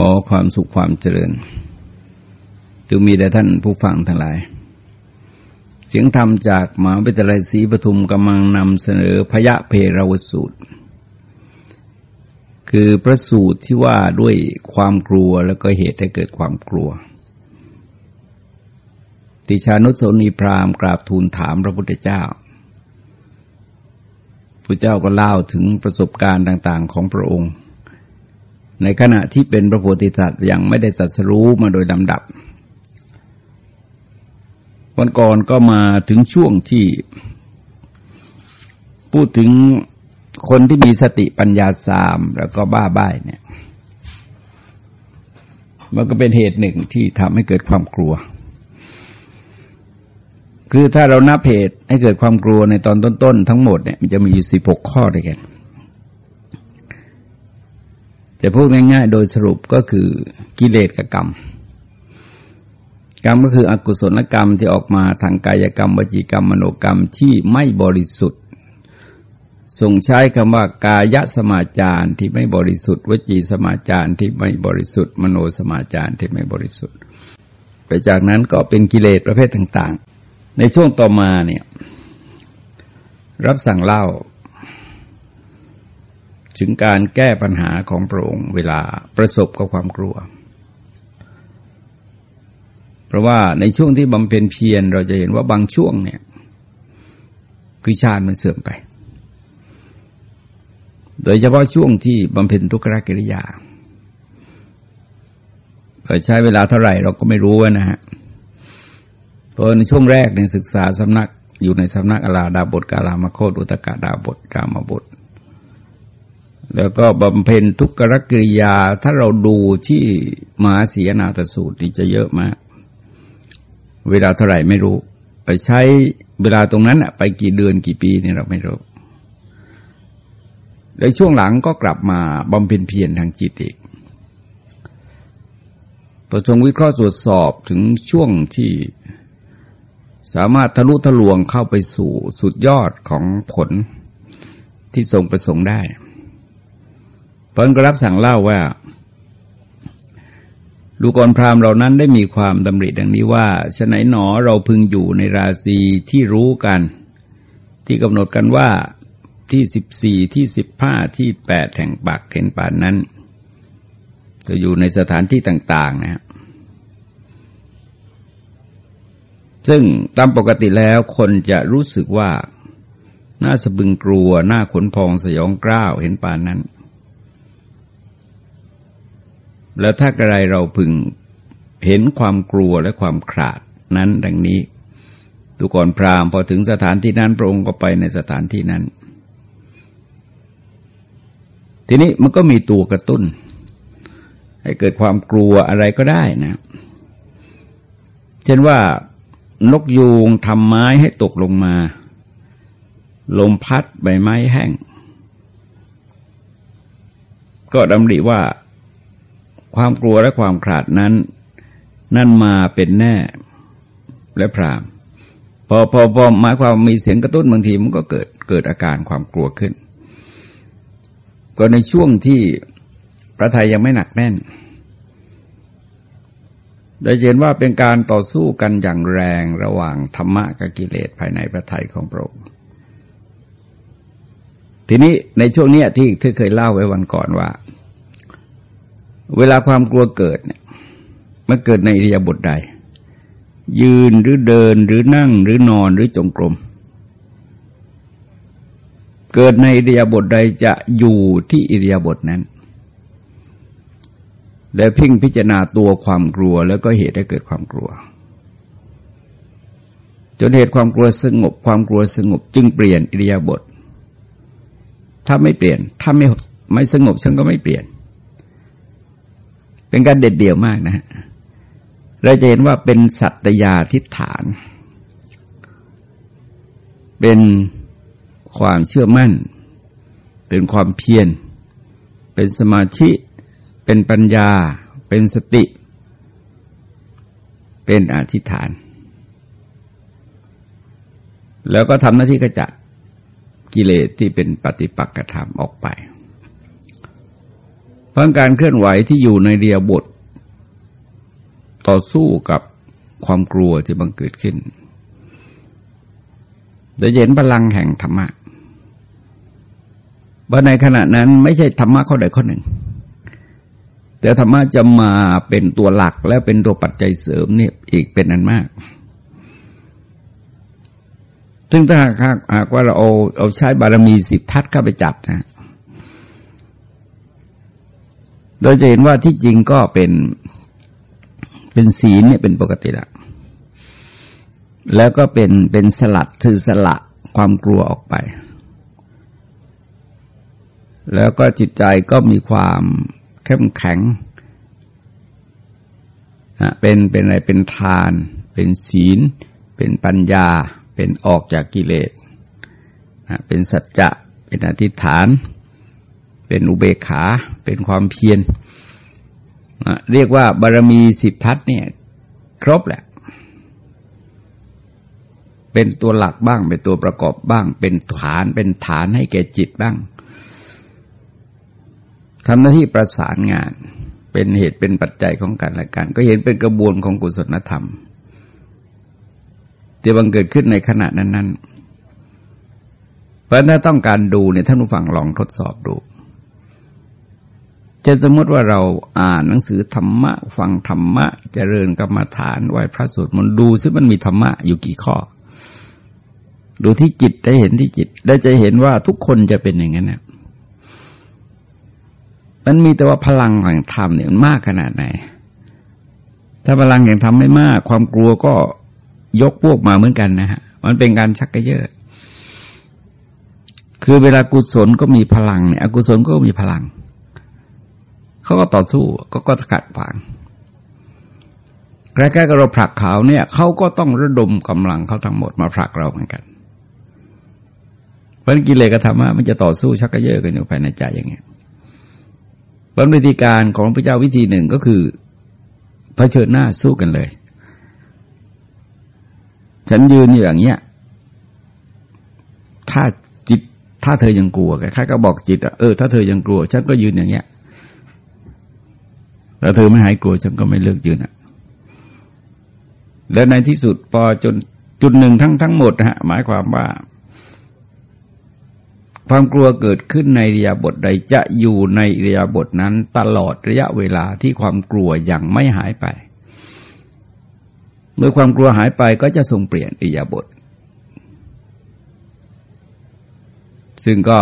ขอความสุขความเจริญจงมีแด่ท่านผู้ฟังทั้งหลาย เสียงธรรมจากมหาวิทยาลัยศรีปทุมกำลังนำเสนอพยะเพราวสูตร คือพระสูตรที่ว่าด้วยความกลัวแล้วก็เหตุให้เกิดความกลัว ติชานุสนีพรามกราบทูลถามพระพุทธเจ้าพระเจ้าก็เล่าถึงประสบการณ์ต่าง ๆ ของพระองค์ ในขณะที่เป็นพระโพธิสัตว์ยังไม่ได้สัสรู้มาโดยลำดับ วันก่อนก็มาถึงช่วงที่ พูดถึงคนที่มีสติปัญญาสามแล้วก็บ้าบ้เนี่ยมันก็เป็นเหตุหนึ่งที่ทำให้เกิดความกลัว คือถ้าเรานับเหตุให้เกิดความกลัวในตอนต้นๆทั้งหมดเนี่ยมันจะมีอยู่สิบหกข้อด้วยกัน แต่พูดง่าย ๆ โดยสรุปก็คือกิเลสกับกรรม กรรมก็คืออกุศลกรรมที่ออกมาทางกายกรรมวจีกรรมมโนกรรมที่ไม่บริสุทธิ์ส่งใช้คำว่ากายสมาจารที่ไม่บริสุทธิ์ วจีสมาจารที่ไม่บริสุทธิ์ มโนสมาจารที่ไม่บริสุทธิ์ ไปจากนั้นก็เป็นกิเลสประเภทต่าง ๆ ในช่วงต่อมาเนี่ยรับสั่งเล่า ถึงการแก้ปัญหาของพระองค์เวลาประสบกับความกลัว เพราะว่าในช่วงที่บำเพ็ญเพียรเราจะเห็นว่าบางช่วงเนี่ย คือชาติมันเสื่อมไป โดยเฉพาะช่วงที่บำเพ็ญทุกขกิริยาใช้เวลาเท่าไหร่เราก็ไม่รู้นะฮะเพราะในช่วงแรกในศึกษาสำนักอยู่ในสำนักอลาดาบทกาลามโคตอุตกาดาบทกามบท แล้วก็บำเพ็ญทุกขกิริยาถ้าเราดูที่มหาศีนาตสูตรนี่จะเยอะมาก เวลาเท่าไหร่ไม่รู้ ไปใช้เวลาตรงนั้นไปกี่เดือนกี่ปีนี่เราไม่รู้แล้วช่วงหลังก็กลับมาบำเพ็ญเพียรทางจิตอีกประชงวิเคราะห์ตรวจสอบถึงช่วงที่สามารถทะลุทะลวงเข้าไปสู่สุดยอดของผลที่ทรงประสงค์ได้ พระก็รับสั่งเล่าว่าดูกรพรามเหล่านั้นได้มีความดำริดังนี้ว่าฉไหนหนอเราพึงอยู่ในราศีที่รู้กัน ที่กำหนดกันว่าที่สิบสี่ที่สิบห้าที่แปดแห่งปากเข็นป่านนั้น จะอยู่ในสถานที่ต่าง ๆ นะซึ่งตามปกติแล้วคนจะรู้สึกว่า น่าสะบึงกลัว หน้าขนพองสยองกล้าวเห็นป่านนั้น แล้วถ้ากระไรเราพึงเห็นความกลัวและความขาดนั้นดังนี้ตุก่อนพราหมณ์พอถึงสถานที่นั้นพระองค์ก็ไปในสถานที่นั้น ทีนี้มันก็มีตัวกระตุ้น ให้เกิดความกลัวอะไรก็ได้นะ เช่นว่านกยูงทำไม้ให้ตกลงมา ลมพัดใบไม้แห้ง ก็ดำริว่า ความกลัวและความขาดนั้น นั่นมาเป็นแน่และพรามพอพอพอหมายความมีเสียงกระตุ้นบางทีมันก็เกิดเกิดอาการความกลัวขึ้น ก็ในช่วงที่พระไทยยังไม่หนักแน่นได้เห็นว่าเป็นการต่อสู้กันอย่างแรงระหว่างธรรมะกับกิเลสภายในพระไทยของพระองค์ทีนี้ในช่วงนี้ที่ที่เคยเล่าไว้วันก่อนว่า เวลาความกลัวเกิดเนี่ยมันเกิดในอิริยาบถใด ยืนหรือเดินหรือนั่งหรือนอนหรือจงกรม เกิดในอิริยาบถใดจะอยู่ที่อิริยาบถนั้น และพิงพิจารณาตัวความกลัวแล้วก็เหตุให้เกิดความกลัว จนเหตุความกลัวสงบ ความกลัวสงบ จึงเปลี่ยนอิริยาบถถ้าไม่เปลี่ยน ถ้าไม่ไม่สงบฉันก็ไม่เปลี่ยน เป็นการเด็ดเดี่ยวมากนะฮะเราจะเห็นว่าเป็นสัตยาทิฏฐาน เป็นความเชื่อมั่น เป็นความเพียร เป็นสมาธิ เป็นปัญญา เป็นสติ เป็นอธิษฐาน แล้วก็ทำหน้าที่กระจัดกิเลสที่เป็นปฏิปักษ์ธรรมออกไป ราะการเคลื่อนไหวที่อยู่ในเรียบท ต่อสู้กับความกลัวที่บังเกิดขึ้นจะเห็นพลังแห่งธรรมะว่าในขณะนั้นไม่ใช่ธรรมะข้อใดข้อหนึ่ง แต่ธรรมะจะมาเป็นตัวหลักและเป็นตัวปัจจัยเสริมเนี่ยอีกเป็นอันมาก ซึ่งถ้าหากว่าเราเอาเอาใช้บารมีสิบทัศเข้าไปจับนะ โดยจะเห็นว่าที่จริงก็เป็นเป็นศีลเนี่ยเป็นปกติละแล้วก็เป็นเป็นสลัดคือสละความกลัวออกไป แล้วก็จิตใจก็มีความเข้มแข็งเป็นเป็นอะไรเป็นทาน เป็นศีล เป็นปัญญา เป็นออกจากกิเลสเป็นสัจจะ เป็นอธิษฐาน เป็นอุเบกขา เป็นความเพียรเรียกว่าบารมีสิบทัศเนี่ย ครบแหละ เป็นตัวหลักบ้าง เป็นตัวประกอบบ้าง เป็นฐานเป็นฐานให้แก่จิตบ้างทำหน้าที่ประสานงาน เป็นเหตุเป็นปัจจัยของกันและกัน ก็เห็นเป็นกระบวนของกุศลธรรมที่บังเกิดขึ้นในขณะนั้นๆเพราะถ้าต้องการดูเนี่ยท่านผู้ฟังลองทดสอบดู จะสมมติว่าเราอ่านหนังสือธรรมะ ฟังธรรมะ เจริญกรรมฐานไหวพระสวดมนต์ดูซิมันมีธรรมะอยู่กี่ข้อ ดูที่จิตได้เห็นที่จิต ได้จะเห็นว่าทุกคนจะเป็นอย่างนั้นนะมันมีแต่ว่าพลังแห่งธรรมเนี่ยมันมากขนาดไหน ถ้าพลังแห่งธรรมไม่มาก ความกลัวก็ยกพวกมาเหมือนกันนะฮะ มันเป็นการชักกระเยอะ คือเวลากุศลก็มีพลังเนี่ย อกุศลก็มีพลัง เขาก็ต่อสู้ก็ก็ขัดขวางใกล้ๆกับเราผลักเขาเนี่ยเขาก็ต้องระดมกำลังเขาทั้งหมดมาผลักเราเหมือนกัน เพราะกิเลสกธรรมะมันจะต่อสู้ชักกระเยอะกันอยู่ภายในใจอย่างเงี้ยบางวิธีการของพระเจ้าวิธีหนึ่งก็คือเผชิญหน้าสู้กันเลย ฉันยืนอยู่อย่างเงี้ย ถ้าจิตถ้าเธอยังกลัวแค่ก็บอกจิตเออถ้าเธอยังกลัว ฉันก็ยืนอย่างเงี้ย แล้วเธอไม่หายกลัวฉันก็ไม่เลิกยืนอะ แล้วในที่สุดพอจนจุดหนึ่งทั้งทั้งหมดฮะ หมายความว่า ความกลัวเกิดขึ้นในเรียบทใดจะอยู่ในเรียบทนั้น ตลอดระยะเวลาที่ความกลัวยังไม่หายไป เมื่อความกลัวหายไปก็จะทรงเปลี่ยนอิยาบทซึ่งก็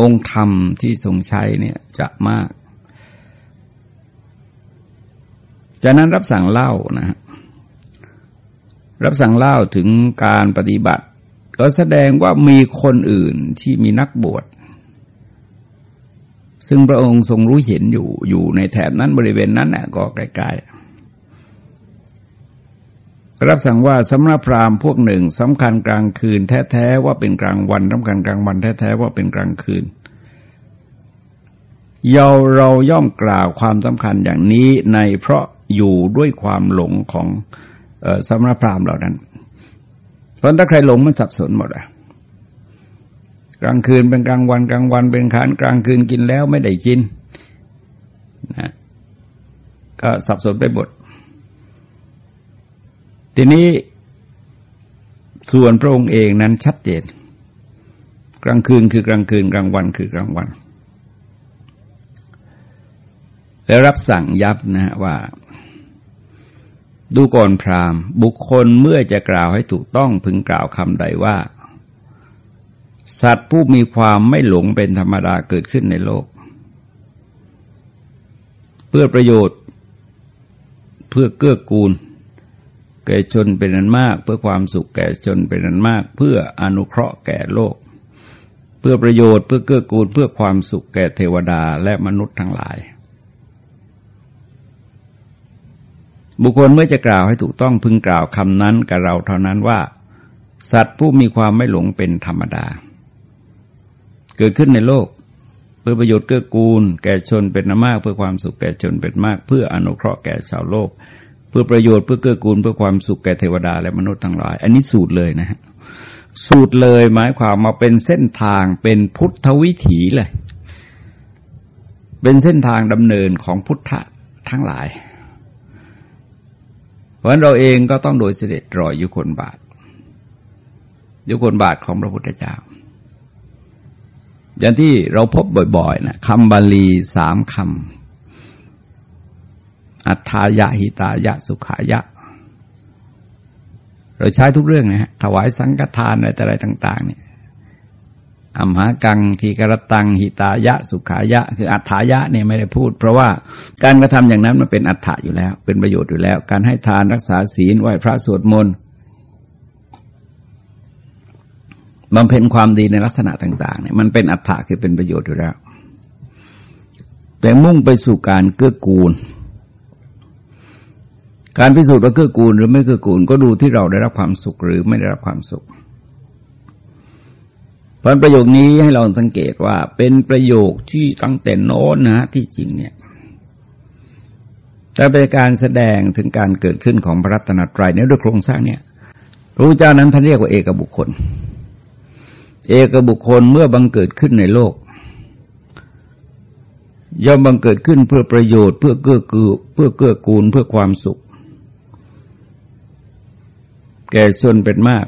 องค์ธรรมที่ทรงใช้เนี่ยจะมาก จากนั้นรับสั่งเล่านะฮะรับสั่งเล่าถึงการปฏิบัติ ก็แสดงว่ามีคนอื่นที่มีนักบวช ซึ่งพระองค์ทรงรู้เห็นอยู่อยู่ในแถบนั้นบริเวณนั้นน่ะก็ใกล้ๆรับสั่งว่าสำหรับพราหมณ์พวกหนึ่งสำคัญกลางคืนแท้ๆว่าเป็นกลางวันสำคัญกลางวันแท้ๆว่าเป็นกลางคืนเราเราย่อมกล่าวความสำคัญอย่างนี้ในเพราะ อยู่ด้วยความหลงของสมณพราหมณ์เหล่านั้น เพราะถ้าใครหลงมันสับสนหมดอะกลางคืนเป็นกลางวันกลางวันเป็นคานกลางคืนกินแล้วไม่ได้กินนะก็สับสนไปหมดทีนี้ส่วนพระองค์เองนั้นชัดเจน กลางคืนคือกลางคืนกลางวันคือกลางวัน แล้วรับสั่งยับนะว่า ดูก่อนพราหมณ์ บุคคลเมื่อจะกล่าวให้ถูกต้องพึงกล่าวคำใดว่า สัตว์ผู้มีความไม่หลงเป็นธรรมดาเกิดขึ้นในโลก เพื่อประโยชน์ เพื่อเกื้อกูล แก่ชนเป็นนันมาก เพื่อความสุขแก่ชนเป็นนันมาก เพื่ออนุเคราะห์แก่โลก เพื่อประโยชน์เพื่อเกื้อกูล เพื่อความสุขแก่เทวดาและมนุษย์ทั้งหลาย บุคคลเมื่อจะกล่าวให้ถูกต้องพึงกล่าวคำนั้นกับเราเท่านั้นว่า สัตว์ผู้มีความไม่หลงเป็นธรรมดา เกิดขึ้นในโลก เพื่อประโยชน์เกื้อกูล แก่ชนเป็นมาก เพื่อความสุขแก่ชนเป็นมาก เพื่ออนุเคราะห์แก่ชาวโลก เพื่อประโยชน์เพื่อเกื้อกูล เพื่อความสุขแก่เทวดาและมนุษย์ทั้งหลาย อันนี้สูตรเลยนะฮะสูตรเลยหมายความมาเป็นเส้นทางเป็นพุทธวิถีเลย เป็นเส้นทางดำเนินของพุทธะทั้งหลาย เพราะเราเองก็ต้องโดยเสด็จรอยยุคนบาท ยุคนบาทของพระพุทธเจ้า อย่างที่เราพบบ่อยๆนะคำบาลีสามคำ อัฏฐายะหิตายะสุขายะ เราใช้ทุกเรื่องนะฮะถวายสังฆทานอะไรอะไรต่าง ๆ เนี่ย อัมหากังทีกรตังหิตายะ สุขายะ คืออัฏฐายะเนี่ยไม่ได้พูด เพราะว่าการกระทำอย่างนั้นมันเป็นอัฏฐะอยู่แล้ว เป็นประโยชน์อยู่แล้ว การให้ทานรักษาศีลไหว้พระสวดมนต์บำเพ็ญความดีในลักษณะต่าง ๆ เนี่ยมันเป็นอัฏฐะคือเป็นประโยชน์อยู่แล้ว แต่มุ่งไปสู่การเกื้อกูล การพิสูจน์ว่าเกื้อกูลหรือไม่เกื้อกูล ก็ดูที่เราได้รับความสุขหรือไม่ได้รับความสุข พราะประโยคนี้ให้เราสังเกตว่าเป็นประโยคที่ตั้งแต่โน้นนะที่จริงเนี่ยแต่เป็นการแสดงถึงการเกิดขึ้นของพระรัตนตรัยในด้วยโครงสร้างเนี่ยพระพุทธเจ้านั้นท่านเรียกว่าเอกบุคคล เอกบุคคลเมื่อบังเกิดขึ้นในโลก ย่อมบังเกิดขึ้นเพื่อประโยชน์เพื่อเกื้อกูลเพื่อเกื้อกูลเพื่อความสุข แก่ส่วนเป็นมาก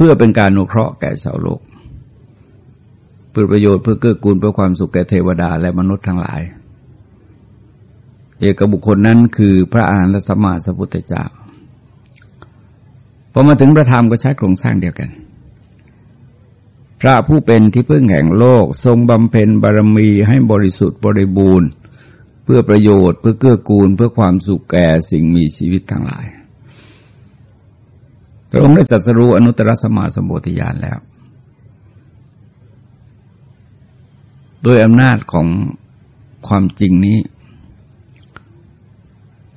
เพื่อเป็นการนุเคราะห์แก่ชาวโลกเพื่อประโยชน์เพื่อเกื้อกูลเพื่อความสุขแก่เทวดาและมนุษย์ทั้งหลาย เอกบุคคลนั้นคือพระอาหารสัมมาสัพพุทธเจ้าพอมาถึงพระธรรมก็ใช้โครงสร้างเดียวกัน พระผู้เป็นที่พึ่งแห่งโลกทรงบำเพ็ญบารมีให้บริสุทธิ์บริบูรณ์ เพื่อประโยชน์เพื่อเกื้อกูลเพื่อความสุขแก่สิ่งมีชีวิตทั้งหลาย พระองค์ได้สัสรู้อนุตตรสมาสมบูติญาณแล้ว โดยอำนาจของความจริงนี้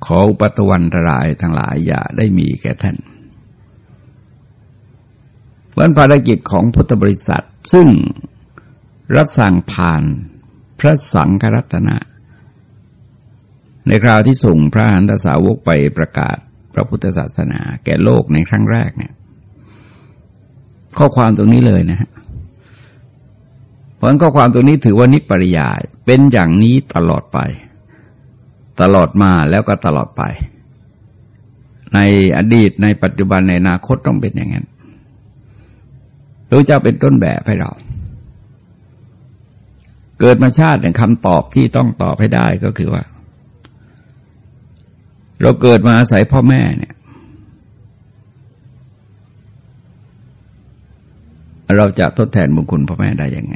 ขออุปตวันตรายทั้งหลายอย่าได้มีแก่ท่านวันภารกิจของพุทธบริษัท ซึ่งรับสั่งผ่านพระสังฆรัตนะ ในคราวที่ส่งพระหันตสาวกไปประกาศ พระพุทธศาสนา แก่โลกในครั้งแรกเนี่ย ข้อความตรงนี้เลยนะฮะเพราะข้อความตรงนี้ถือว่านิปริยายเป็นอย่างนี้ตลอดไป ตลอดมาแล้วก็ตลอดไป ในอดีตในปัจจุบันในอนาคตต้องเป็นอย่างนั้นพระเจ้าเป็นต้นแบบให้เราเกิดมาชาติเนี่ยคำตอบที่ต้องตอบให้ได้ก็คือว่า เราเกิดมาอาศัยพ่อแม่เนี่ย เราจะทดแทนบุญคุณพ่อแม่ได้ยังไง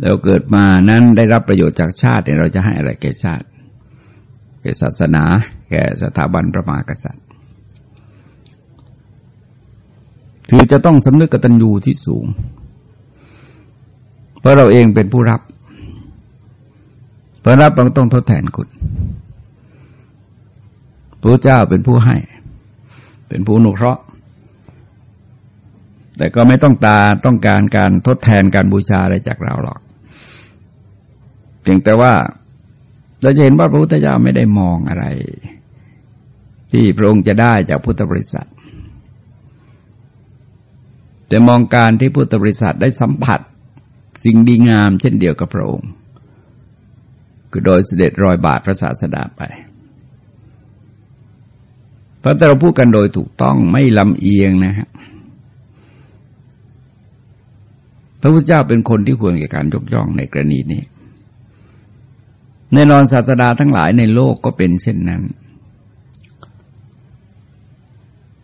เราเกิดมานั้นได้รับประโยชน์จากชาติเนี่ยเราจะให้อะไรแก่ชาติ แก่ศาสนา แก่สถาบันพระมหากษัตริย์คือจะต้องสำนึกกตัญญูที่สูง เพราะเราเองเป็นผู้รับ เพราะรับเราต้องทดแทนคุณ พระเจ้าเป็นผู้ให้ เป็นผู้นุเคราะห์ แต่ก็ไม่ต้องตาต้องการการทดแทนการบูชาอะไรจากเราหรอกเพียงแต่ว่าเราจะเห็นว่าพระพุทธเจ้าไม่ได้มองอะไร ที่พระองค์จะได้จากพุทธบริษัท แต่มองการที่พุทธบริษัทได้สัมผัสสิ่งดีงามเช่นเดียวกับพระองค์ คือโดยเสด็จรอยบาทพระศาสดาไป เพราะแต่เราพูดกันโดยถูกต้องไม่ลำเอียงนะฮะพระพุทธเจ้าเป็นคนที่ควรแก่การยกย่องในกรณีนี้แน่นอนศาสดาทั้งหลายในโลกก็เป็นเช่นนั้น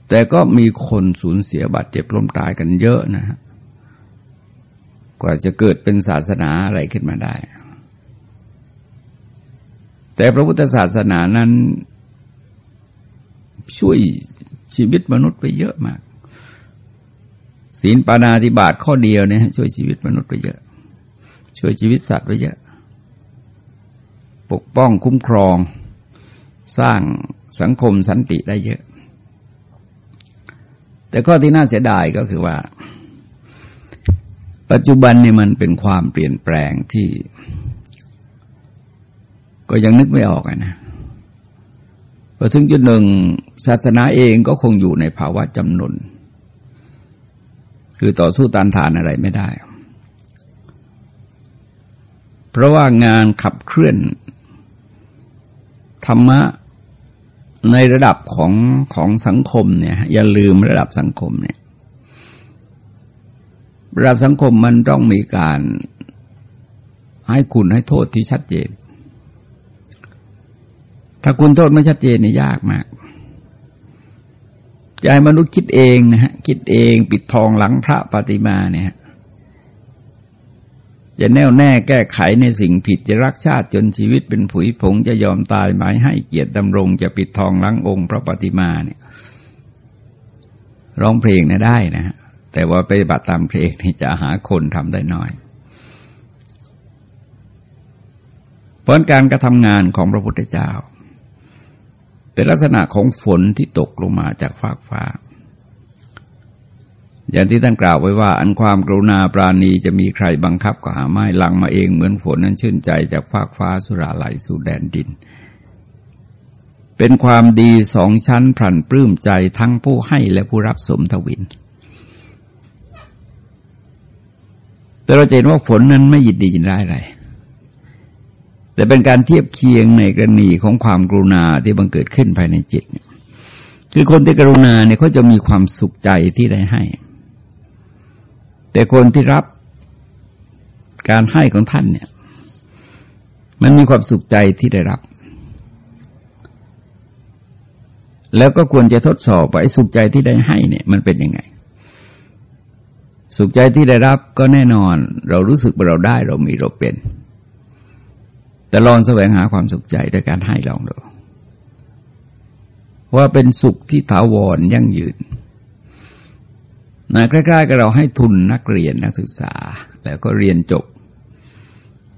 แต่ก็มีคนสูญเสียบาดเจ็บล้มตายกันเยอะนะฮะกว่าจะเกิดเป็นศาสนาอะไรขึ้นมาได้ แต่พระพุทธศาสนานั้น ช่วยชีวิตมนุษย์ไปเยอะมาก ศีลปานาธิบาตข้อเดียวเนี่ยช่วยชีวิตมนุษย์ไปเยอะ ช่วยชีวิตสัตว์ไปเยอะ ปกป้องคุ้มครอง สร้างสังคมสันติได้เยอะ แต่ข้อที่น่าเสียดายก็คือว่า ปัจจุบันเนี่ยมันเป็นความเปลี่ยนแปลงที่ ก็ยังนึกไม่ออกนะ พอถึงจุดหนึ่งศาสนาเองก็คงอยู่ในภาวะจำนนคือต่อสู้ตานทานอะไรไม่ได้ เพราะว่างานขับเคลื่อน ธรรมะในระดับของของสังคมเนี่ย อย่าลืมระดับสังคมเนี่ย ระดับสังคมมันต้องมีการให้คุณให้โทษที่ชัดเจน ถ้าคุณโทษไม่ชัดเจนนี่ยากมากใจมนุษย์คิดเองนะฮะคิดเองปิดทองหลังพระปฏิมาเนี่ยจะแน่วแน่แก้ไขในสิ่งผิดจะรักชาติจนชีวิตเป็นผุยผงจะยอมตายหมายให้เกียรติดำรง จะปิดทองหลังองค์พระปฏิมาเนี่ยร้องเพลงนะได้นะฮะแต่ว่าไปบัติตามเพลงนี่จะหาคนทำได้น้อยเพราะการกระทำงานของพระพุทธเจ้า เป็นลักษณะของฝนที่ตกลงมาจากฟากฟ้า อย่างที่ท่านกล่าวไว้ว่า อันความกรุณาปราณีจะมีใครบังคับก็หาไม่หลังมาเองเหมือนฝนนั้นชื่นใจจากฟากฟ้าสุราไหลสู่แดนดิน เป็นความดีสองชั้นพลันปลื้มใจทั้งผู้ให้และผู้รับสมทวินแต่เราเห็นว่าฝนนั้นไม่ยินดียินร้ายอะไร แต่เป็นการเทียบเคียงในกรณีของความกรุณาที่บังเกิดขึ้นภายในจิต คือคนที่กรุณาเนี่ยเขาจะมีความสุขใจที่ได้ให้ แต่คนที่รับการให้ของท่านเนี่ย มันมีความสุขใจที่ได้รับ แล้วก็ควรจะทดสอบว่าไอ้สุขใจที่ได้ให้เนี่ย มันเป็นยังไง สุขใจที่ได้รับก็แน่นอน เรารู้สึกว่าเราได้เรามีเราเป็น แต่ลองแสวงหาความสุขใจด้วยการให้ลองดูว่าเป็นสุขที่ถาวรยั่งยืนนะใกล้ๆกับเราให้ทุนนักเรียนนักศึกษา แล้วก็เรียนจบ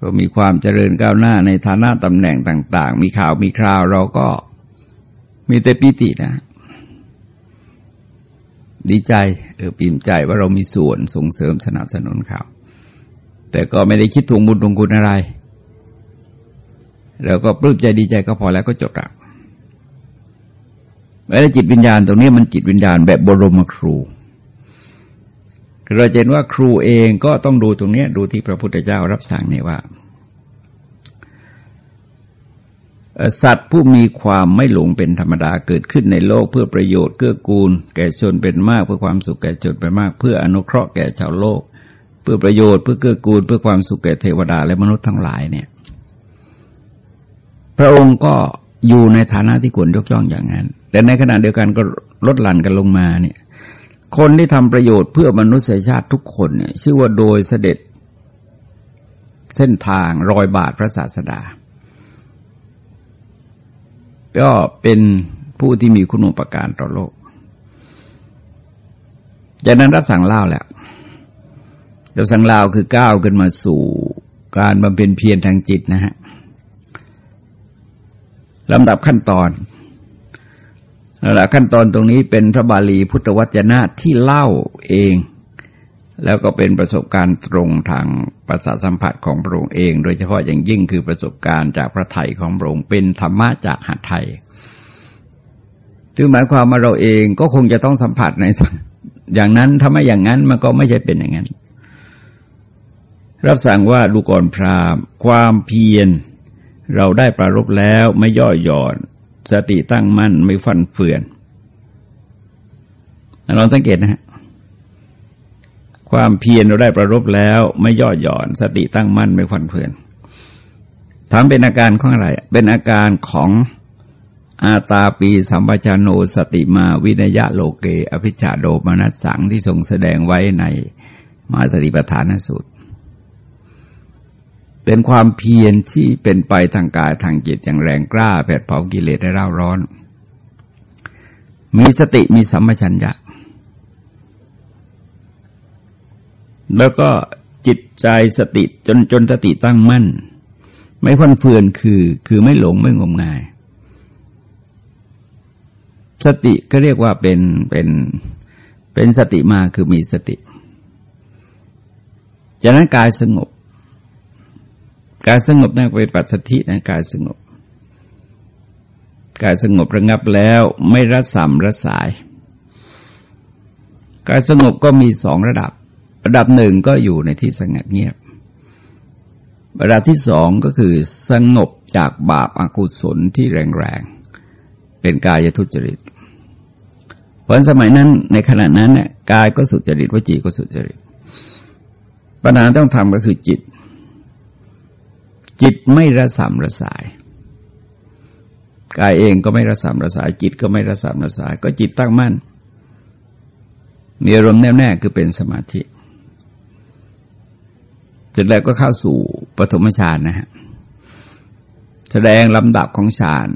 ก็มีความเจริญก้าวหน้าในฐานะตำแหน่งต่าง ๆ มีข่าวมีคราวเราก็มีแต่ปิตินะ ดีใจเออปิ่มใจว่าเรามีส่วนส่งเสริมสนับสนุนเขาแต่ก็ไม่ได้คิดทวงบุญทวงคุณอะไร เราก็ปลื้มใจดีใจก็พอแล้วก็จบละแล้วจิตวิญญาณตรงนี้มันจิตวิญญาณแบบบรมครู เราเห็นว่าครูเองก็ต้องดูตรงนี้ดูที่พระพุทธเจ้ารับสั่งเนี่ยว่า สัตว์ผู้มีความไม่หลงเป็นธรรมดาเกิดขึ้นในโลกเพื่อประโยชน์เกื้อกูล แก่ชนเป็นมากเพื่อความสุขแก่ชนเป็นมาก เพื่ออนุเคราะห์แก่ชาวโลก เพื่อประโยชน์เพื่อเกื้อกูล เพื่อความสุขแก่เทวดาและมนุษย์ทั้งหลายเนี่ย พระองค์ก็อยู่ในฐานะที่ควรยกย่องอย่างนั้น แต่ในขณะเดียวกันก็ลดหลั่นกันลงมาเนี่ย คนที่ทำประโยชน์เพื่อมนุษยชาติทุกคนเนี่ย ชื่อว่าโดยเสด็จเส้นทางรอยบาทพระศาสดา ก็เป็นผู้ที่มีคุณอุปการต่อโลกจากนั้นรับสั่งเล่าแล้วรับสั่งเล่าคือก้าวขึ้นมาสู่การบำเพ็ญเพียรทางจิตนะฮะ ลำดับขั้นตอนลำดับขั้นตอนตรงนี้เป็นพระบาลีพุทธวจนะที่เล่าเอง แล้วก็เป็นประสบการณ์ตรงทางประสาทสัมผัสของพระองค์เอง โดยเฉพาะอย่างยิ่งคือประสบการณ์จากพระไถ่ของพระองค์เป็นธรรมะจากหัตถไทยถึงหมายความว่าเราเองก็คงจะต้องสัมผัสในอย่างนั้นถ้าไม่อย่างนั้นมันก็ไม่ใช่เป็นอย่างนั้น รับสั่งว่าดูก่อนพรามความเพียร เราได้ประรบแล้วไม่ย่อหย่อน สติตั้งมั่นไม่ฟันเฟือนเราสังเกตนะฮะความเพียรเราได้ประรบแล้วไม่ย่อหย่อน สติตั้งมั่นไม่ฟันเฟือนถามเป็นอาการของอะไร เป็นอาการของอาตาปีสัมปชานโนสติมาวินยะโลเก อภิชาโดมนัสสังที่ทรงแสดงไว้ในมาสติปัฏฐานสูตร เป็นความเพียรที่เป็นไปทางกายทางจิตอย่างแรงกล้าแผดเผากิเลสได้เร่าร้อน มีสติมีสัมปชัญญะ แล้วก็จิตใจสติจนจนสติตั้งมั่น ไม่ฟันเฟือนคือคือไม่หลงไม่งมงาย สติก็เรียกว่าเป็นเป็นเป็นสติมาคือมีสติจากนั้นกายสงบ กายสงบนั่นเป็นปัจสถินะกายสงบ กายสงบระงับแล้วไม่รัศมรัสาย กายสงบก็มีสองระดับ ระดับหนึ่งก็อยู่ในที่สงัดเงียบ ระการที่สองก็คือสงบจากบาปอากุศลที่แรงๆ เป็นกายทุจริตเพราะสมัยนั้นในขณะนั้นเนี่ยกายก็สุจริตวจีก็สุจริตปัญหาต้องทำก็คือจิต จิตไม่ระสำระสายกายเองก็ไม่ระสำระสาย จิตก็ไม่ระสำระสาย ก็จิตตั้งมั่น มีอารมณ์แน่วแน่คือเป็นสมาธิเสร็จแล้วก็เข้าสู่ปฐมฌานนะฮะแสดงลำดับของฌาน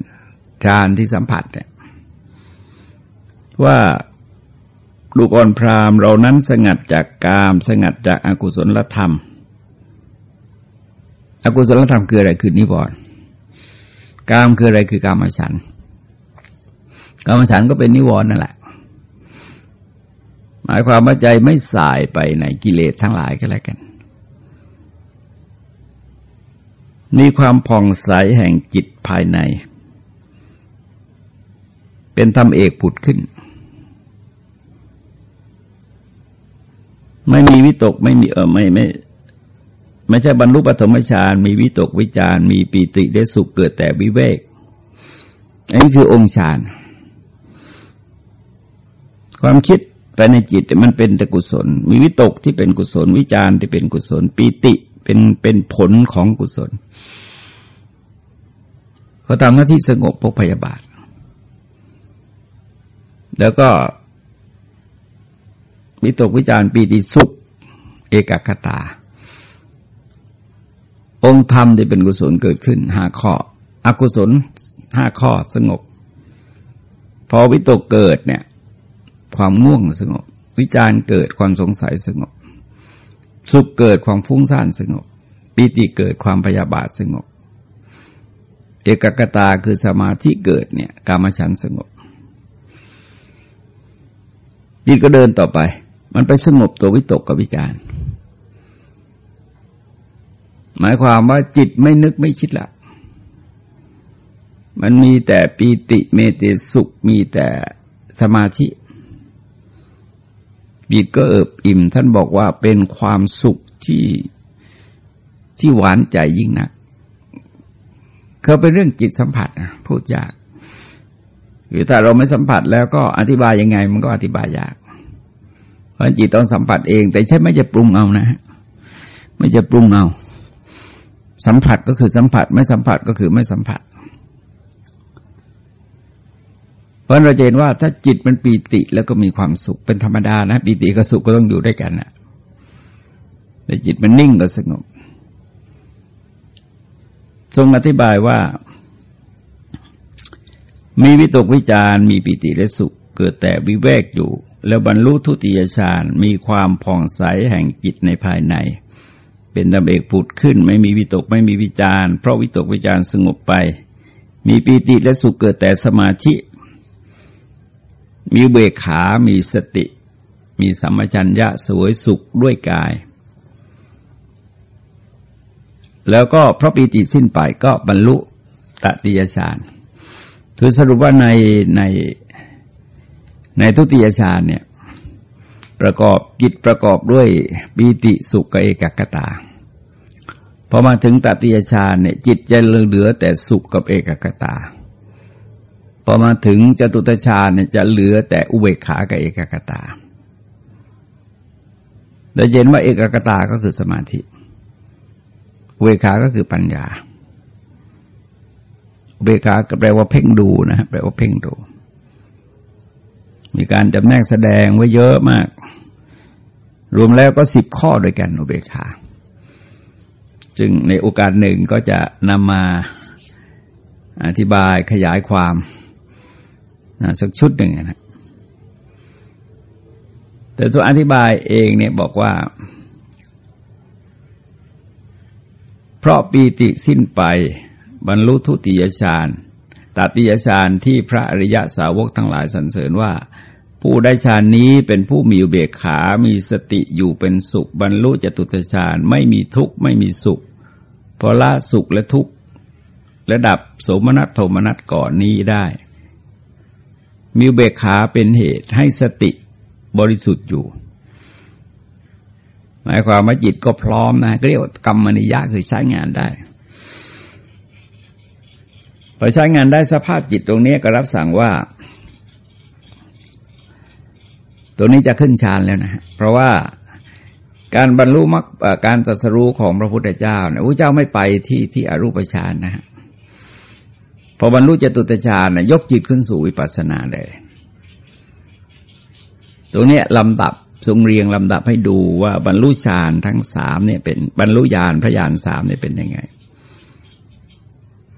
ฌานที่สัมผัสเนี่ยว่าดูกรพรามเรานั้นสงัดจากกาม สงัดจากอากุศลธรรม อกุศลธรรมคืออะไรคือนิวรณ์กามคืออะไรคือกามฉันกามฉันก็เป็นนิวรณ์นั่นแหละ หมายความว่าใจไม่สายไปในกิเลสทั้งหลายก็แล้วกันมีความผ่องใสแห่งจิตภายใน เป็นธรรมเอกผุดขึ้น ไม่มีวิตกไม่มีเออไม่ไม่ ไม่ใช่บรรลุปฐมฌานมีวิตกวิจารมีปีติได้สุขเกิดแต่วิเวกอันนี้คือองค์ฌาน ความคิดไปในจิตมันเป็นตกุศล มีวิตกที่เป็นกุศล วิจารที่เป็นกุศล ปีติเป็นเป็นผลของกุศลเขาทำหน้าที่สงบพกพยาบาท แล้วก็วิตกวิจารปีติสุข เอกคตา องค์ธรรมที่เป็นกุศลเกิดขึ้นห้าข้อ อกุศลห้าข้อสงบ พอวิตกเกิดเนี่ย ความง่วงสงบ วิจารเกิดความสงสัยสงบ สุขเกิดความฟุ้งซ่านสงบปีติเกิดความพยาบาทสงบ เอกกตาคือสมาธิเกิดเนี่ยกามฉันสงบจิตก็เดินต่อไป มันไปสงบตัววิตกกับวิจาร หมายความว่าจิตไม่นึกไม่คิดละ มันมีแต่ปีติเมติสุขมีแต่สมาธิจิตก็เอิบอิ่ม ท่านบอกว่าเป็นความสุขที่ที่หวานใจยิ่งนักเขาเป็นเรื่องจิตสัมผัสนะพูดยากหรือถ้าเราไม่สัมผัสแล้วก็อธิบายยังไง มันก็อธิบายยากเพราะจิตต้องสัมผัสเอง แต่ใช่ไม่จะปรุงเอานะ ไม่จะปรุงเอา สัมผัสก็คือสัมผัส ไม่สัมผัสก็คือไม่สัมผัส เพราะเราเห็นว่าถ้าจิตมันปีติแล้วก็มีความสุขเป็นธรรมดานะปีติกับสุขก็ต้องอยู่ด้วยกันนะแต่จิตมันนิ่งก็สงบ ทรงอธิบายว่า มีวิตกวิจารมีปิติและสุข เกิดแต่วิเวกอยู่ แล้วบรรลุทุติยฌานมีความผ่องใสแห่งจิตในภายใน เป็นดำเอกผุดขึ้น ไม่มีวิตกไม่มีวิจารเพราะวิตกวิจารสงบไป มีปีติและสุขเกิดแต่สมาธิ มีเบกขา มีสติ มีสัมมจัญญะสวยสุขด้วยกาย แล้วก็เพราะปีติสิ้นไปก็บรรลุตติยฌานถือสรุปว่าในในในทุติยฌานเนี่ย ประกอบจิตประกอบด้วยปีติสุขเอกกตาพอมาถึงตติยฌานเนี่ยจิตจะเหลือแต่สุขกับเอกกตาพอมาถึงจตุตฌานเนี่ยจะเหลือแต่อุเบกขากับเอกกตาเราเห็นว่าเอกกตาก็คือสมาธิอุเวขาก็คือปัญญาอุเวขาแปลว่าเพ่งดูนะแปลว่าเพ่งดู มีการจำแนกแสดงไว้เยอะมาก รวมแล้วก็สิบข้อด้วยกันอุเบกขาจึงในโอกาสหนึ่งก็จะนำมาอธิบายขยายความสักชุดหนึ่งนะแต่ตัวอธิบายเองเนี่ยบอกว่า เพราะปีติสิ้นไปบรรลุทุติยฌานตติยฌานที่พระอริยสาวกทั้งหลายสรรเสริญว่า ผู้ได้ฌานนี้เป็นผู้มีอุเบกขา มีสติอยู่เป็นสุข บรรลุจตุตฌานไม่มีทุกข์ไม่มีสุขพอละสุขและทุกข์ระดับโสมนัสโทมนัสก่อนนี้ได้ มีอุเบกขาเป็นเหตุให้สติบริสุทธิ์อยู่ หมายความว่าจิตก็พร้อมนะเรียกกรรมนิยะคือใช้งานได้พอใช้งานได้สภาพจิตตรงนี้ก็รับสั่งว่า ตัวนี้จะขึ้นฌานแล้วนะ เพราะว่าการบรรลุมรรคการตรัสรู้ของพระพุทธเจ้าเนี่ยพระเจ้าไม่ไปที่ที่อรูปฌานนะฮะพอบรรลุจตุตฌานนะยกจิตขึ้นสู่วิปัสสนาเลยตรงนี้ลำดับทรงเรียงลำดับให้ดูว่าบรรลุฌานทั้งสามเนี่ยเป็นบรรลุญาณพระญาณสามเนี่ยเป็นยังไง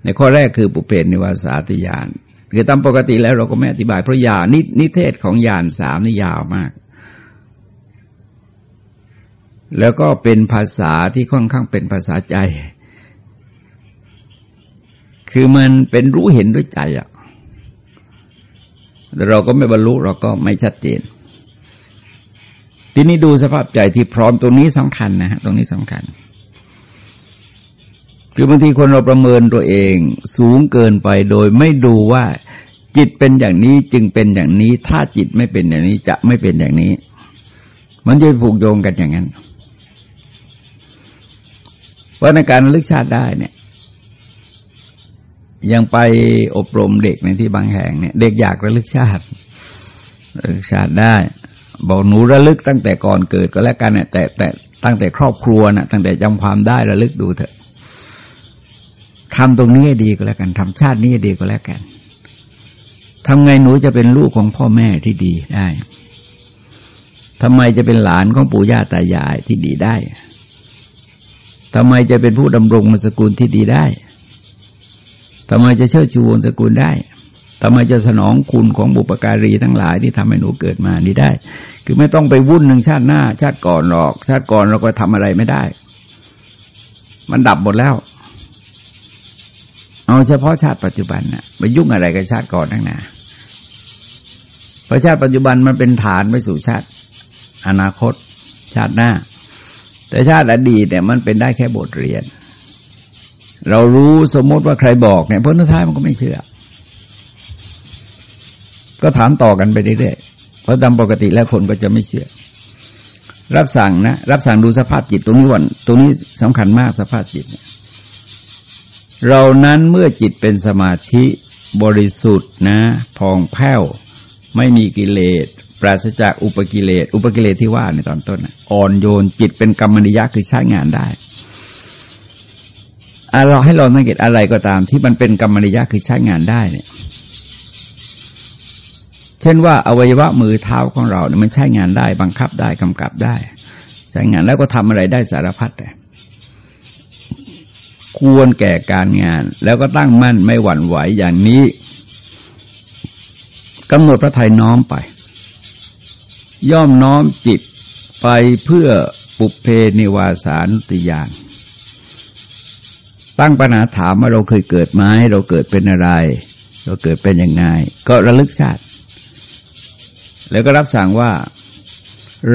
ในข้อแรกคือปุเพนิวาสาติญาณ คือตามปกติแล้วเราก็ไม่อธิบายเพราะญาณนิเทศของญาณสามนี่ยาวมาก แล้วก็เป็นภาษาที่ค่อนข้างเป็นภาษาใจ คือมันเป็นรู้เห็นด้วยใจอะแต่เราก็ไม่บรรลุเราก็ไม่ชัดเจน ทีนี้ดูสภาพใจที่พร้อมตรงนี้สำคัญนะฮะตรงนี้สำคัญ คือบางทีคนเราประเมินตัวเองสูงเกินไปโดยไม่ดูว่าจิตเป็นอย่างนี้จึงเป็นอย่างนี้ ถ้าจิตไม่เป็นอย่างนี้จะไม่เป็นอย่างนี้ มันจะผูกโยงกันอย่างนั้นเพราะในการลึกชาติได้เนี่ย ยังไปอบรมเด็กในที่บางแห่งเนี่ย เด็กอยากระลึกชาติระลึกชาติได้ บอกหนูระลึกตั้งแต่ก่อนเกิดก็แล้วกันเนี่ยแต่แต่ตั้งแต่ครอบครัวนะตั้งแต่จำความได้ระลึกดูเถอะ ทำตรงนี้ให้ดีก็แล้วกันทำชาตินี้ให้ดีก็แล้วกันทำไงหนูจะเป็นลูกของพ่อแม่ที่ดีได้ทำไมจะเป็นหลานของปู่ย่าตายายที่ดีได้ทำไมจะเป็นผู้ดำรงมสกุลที่ดีได้ทำไมจะเชิดชูวงสกุลได้ทำไมจะสนองคุณของบุปการีทั้งหลายที่ทำให้หนูเกิดมานี้ได้ คือไม่ต้องไปวุ่นหนึ่งชาติหน้า ชาติก่อนหรอก ชาติก่อนเราก็ทำอะไรไม่ได้ มันดับหมดแล้ว เอาเฉพาะชาติปัจจุบันนะ่ะไปยุ่งอะไรกับชาติก่อนทั้งนาเพราะชาติปัจจุบันมันเป็นฐานไปสู่ชาติ อนาคต ชาติหน้า แต่ชาติอดีตเนี่ยมันเป็นได้แค่บทเรียน เรารู้สมมติว่าใครบอกเนี่ยพราะท้ายมันก็ไม่เชื่อ ก็ถามต่อกันไปเรื่อยๆเพราะตามปกติแล้วคนก็จะไม่เชื่อ รับสั่งนะรับสั่งดูสภาพจิตตรงนี้วันตรงนี้สำคัญมากสภาพจิตเเรานั้นเมื่อจิตเป็นสมาธิบริสุทธิ์นะพองแผ้ว ไม่มีกิเลส ปราศจากอุปกิเลส อุปกิเลสที่ว่าในตอนต้นอ่อนโยนจิตเป็นกรรมนิยะคือใช้งานได้เราให้เราสังเกตอะไรก็ตามที่มันเป็นกรรมนิยะคือใช้งานได้เนี่ยเช่นว่าอวัยวะมือเท้าของเราเนี่ยมันใช้งานได้ บังคับได้กำกับได้ ใช้งานแล้วก็ทำอะไรได้สารพัดเลย ควรแก่การงาน แล้วก็ตั้งมั่นไม่หวั่นไหวอย่างนี้กำหนดพระไทยน้อมไป ย่อมน้อมจิตไปเพื่อปุเพนิวาสานุติยานตั้งปัญหาถามว่าเราเคยเกิดไหมเราเกิดเป็นอะไร เราเกิดเป็นยังไง ก็ระลึกชาติ แล้วก็รับสั่งว่า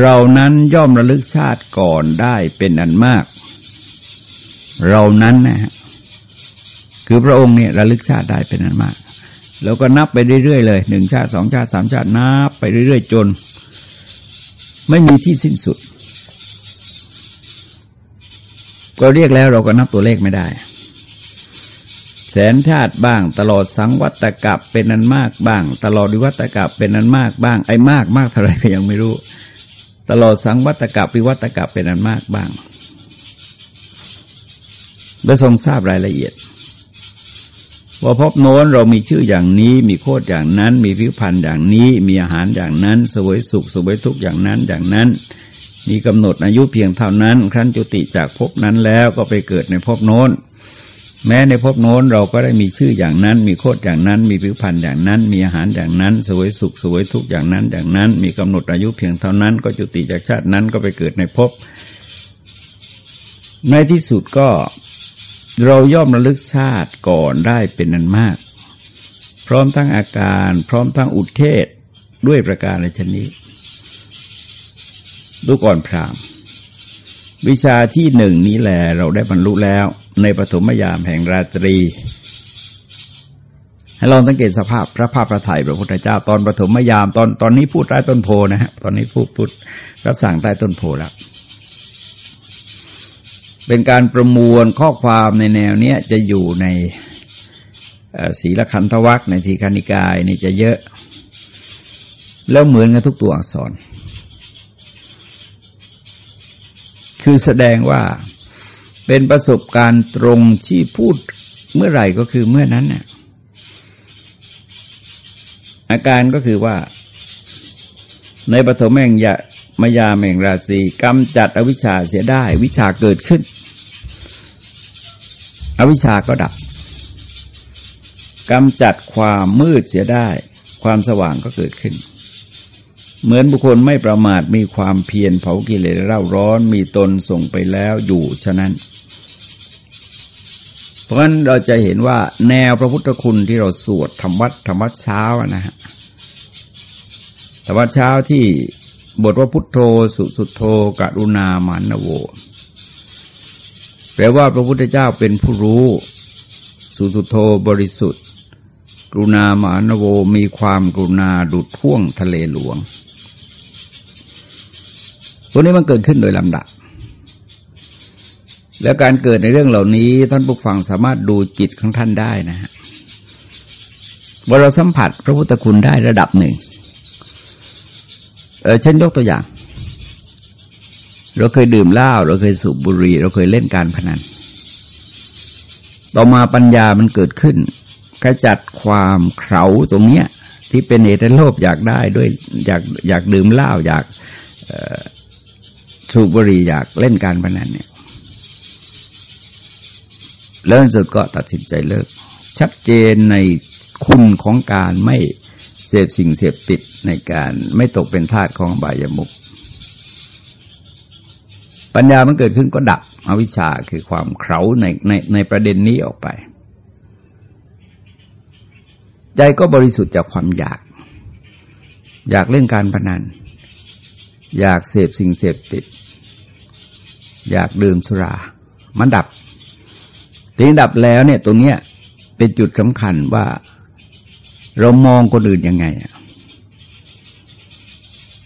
เรานั้นย่อมระลึกชาติก่อนได้เป็นอันมาก เรานั้นนะฮะคือพระองค์เนี่ยระลึกชาติได้เป็นอันมาก แล้วก็นับไปเรื่อยๆเลยหนึ่งชาติสองชาติสามชาตินับไปเรื่อยๆจน ไม่มีที่สิ้นสุด ก็เรียกแล้วเราก็นับตัวเลขไม่ได้ แสนชาติบ้าง ตลอดสังวัตกับเป็นนันมากบ้าง ตลอดวิวัตกับเป็นนันมากบ้างไอ้มากมากเท่าไรก็ยังไม่รู้ ตลอดสังวัตกับวิวัตกับเป็นนันมากบ้าง โดยทรงทราบรายละเอียด ว่าพบโน้นเรามีชื่ออย่างนี้ มีโคดอย่างนั้น มีผิวพรรณอย่างนี้ มีอาหารอย่างนั้น สวยสุขสวยทุกอย่างนั้นอย่างนั้น มีกำหนดอายุเพียงเท่านั้น ครั้นจุติจากภพนั้นแล้วก็ไปเกิดในภพโน้นแม้ในภพโน้นเราก็ได้มีชื่ออย่างนั้น มีโคดอย่างนั้น มีผิวพรรณอย่างนั้น มีอาหารอย่างนั้น สวยสุขสวยทุกอย่างนั้น อย่างนั้น มีกำหนดอายุเพียงเท่านั้น ก็จุติจากชาตินั้นก็ไปเกิดในภพในที่สุดก็ เราย่อมระลึกชาติก่อนได้เป็นนันมาก พร้อมทั้งอาการ พร้อมทั้งอุเทศด้วยประการในชนี้ดูก่อนพรามวิชาที่หนึ่งนี้แหละเราได้บรรลุแล้ว ในปฐมยามแห่งราตรี ให้ลองสังเกตสภาพพระภาพพระไถ่พระพุทธเจ้าตอนปฐมยามตอนตอนนี้พูดใต้ต้นโพนะฮะตอนนี้พูดพูดรับสั่งใต้ต้นโพแล้ว เป็นการประมวลข้อความในแนวเนี้ยจะอยู่ในศีลขันธวัคในทีคณิกายนี่จะเยอะ แล้วเหมือนกันทุกตัวอักษร คือแสดงว่าเป็นประสบการณ์ตรงที่พูดเมื่อไหร่ก็คือเมื่อนั้นน่ะอาการก็คือว่า ในปฐมแห่งยามายาแห่งราศีกำจัดอวิชชาเสียได้ วิชาเกิดขึ้น อวิชาก็ดับกำจัดความมืดเสียได้ ความสว่างก็เกิดขึ้น เหมือนบุคคลไม่ประมาทมีความเพียรเผากิเลสเร่าร้อนมีตนส่งไปแล้วอยู่ฉะนั้น เพราะฉะนั้นเราจะเห็นว่าแนวพระพุทธคุณที่เราสวดธรรมวัดธรรมวัดเช้านะฮะธรรมวัดเช้าที่บทว่าพุทโธสุสุโธกรุณามานโว แปลว่าพระพุทธเจ้าเป็นผู้รู้ สุสุโธบริสุทธิ์ กรุณามานโวมีความกรุณาดุดท่วงทะเลหลวงพวนี้มันเกิดขึ้นโดยลำดับ แล้วการเกิดในเรื่องเหล่านี้ ท่านผู้ฟังสามารถดูจิตของท่านได้นะฮะว่าเราสัมผัสพระพุทธคุณได้ระดับหนึ่งเเช่นยกตัวอย่าง เราเคยดื่มเหล้าเราเคยสูบบุหรี่ เราเคยเล่นการพนัน ต่อมาปัญญามันเกิดขึ้นขจัดความเขาตรงเนี้ย ที่เป็นเหตุโลภอยากได้ด้วยอยากอยากดื่มเหล้าอยากสูบบุหรี่อยากเล่นการพนันเนี่ยแล้วสุดก็ตัดสินใจเลิก ชัดเจนในคุณของการไม่เสพสิ่งเสพติดในการไม่ตกเป็นทาสของบายมุก ปัญญามันเกิดขึ้นก็ดับอวิชชาคือความเขาในในในประเด็นนี้ออกไป ใจก็บริสุทธิ์จากความอยาก อยากเล่นการพนัน อยากเสพสิ่งเสพติด อยากดื่มสุรา มันดับทีนี้ดับแล้วเนี่ยตรงเนี้ยเป็นจุดสำคัญว่า เรามองคนอื่นยังไง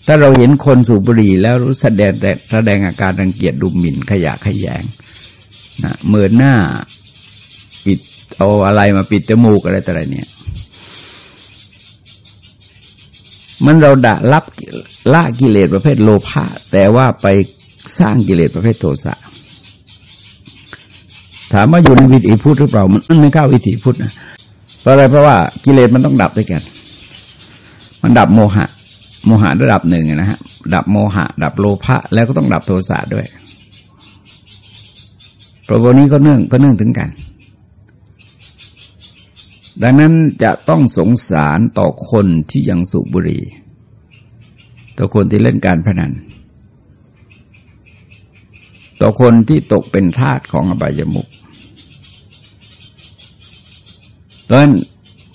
ถ้าเราเห็นคนสูบบุหรี่แล้วรู้แสดงแสดงอาการรังเกียจดูหมิ่นขยะขยงนะเมินหน้าปิดเอาอะไรมาปิดจมูกอะไรต่ออะไรเนี่ย มันเราด่ารับละกิเลสประเภทโลภะแต่ว่าไปสร้างกิเลสประเภทโทสะถามว่าอยู่ในวิถีพุทธหรือเปล่า มันไม่เข้าวิถีพุทธนะเพราะอะไรเพราะว่ากิเลสมันต้องดับด้วยกัน มันดับโมหะ โมหะระดับหนึ่งนะฮะดับโมหะ ดับโลภะแล้วก็ต้องดับโทสะด้วยเพราะวันนี้ก็เนื่องก็เนื่องถึงกัน ดังนั้นจะต้องสงสารต่อคนที่ยังสูบบุหรี่ต่อคนที่เล่นการพนัน ต่อคนที่ตกเป็นทาสของอบายมุกเพราะนั้น